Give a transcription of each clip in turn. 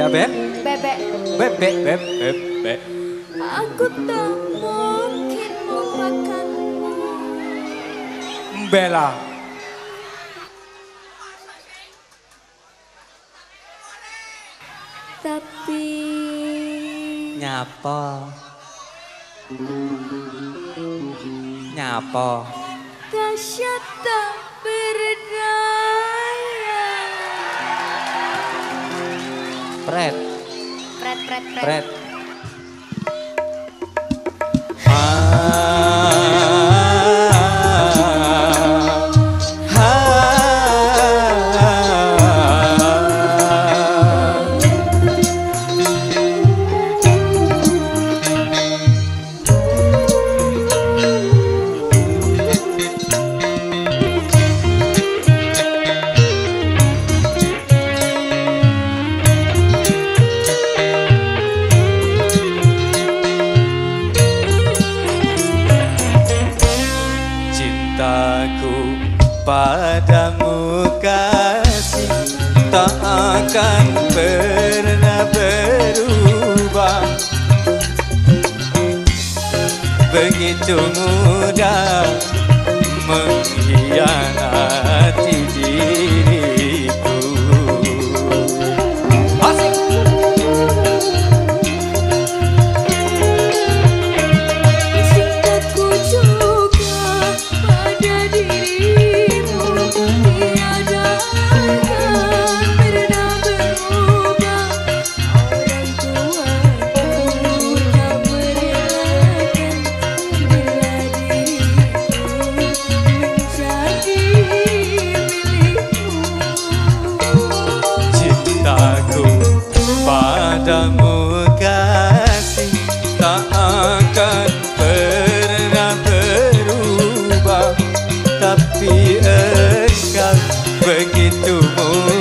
Ya Beb? Bebek. Bebek. Beb, Beb, Beb. Aku tak mungkin melupakanmu. Bella. nyapa nyapa Tasya tak berdaya Pret Pret, pret, pret. pret. Kan pernah berubah. Begitu mudah mengkhianati diri ekal begitu mulia.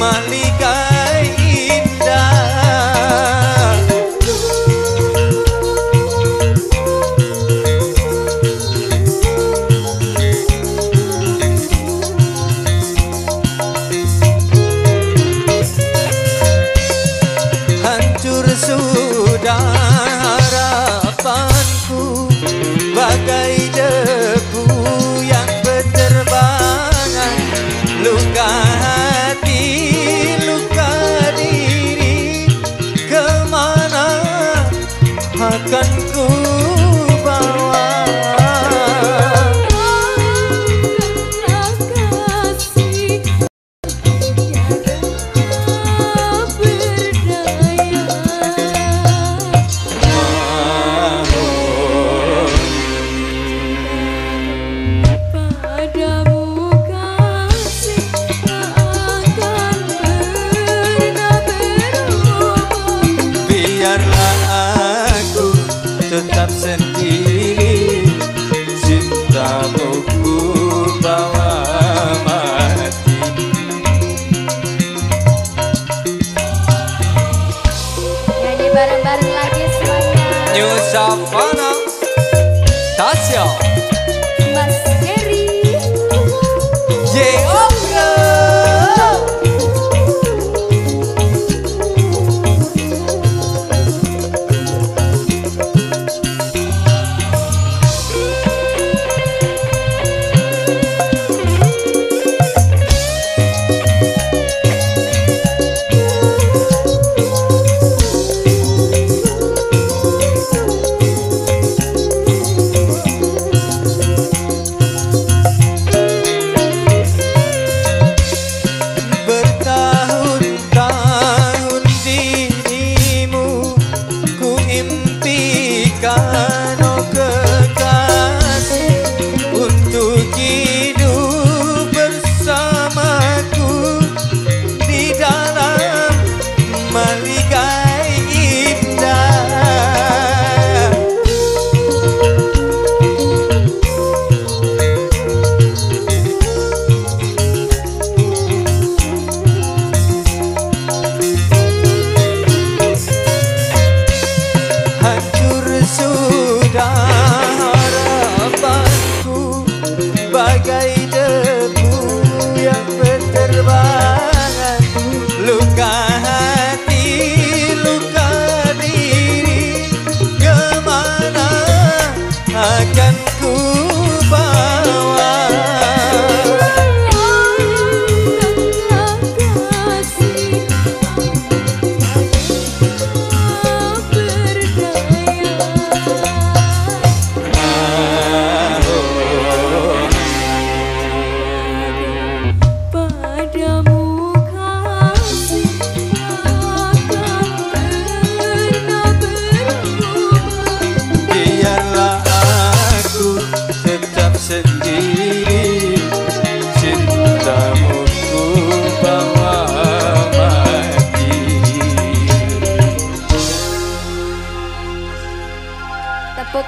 Malika safana, tá assim ó.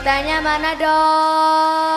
Tanya mana dong?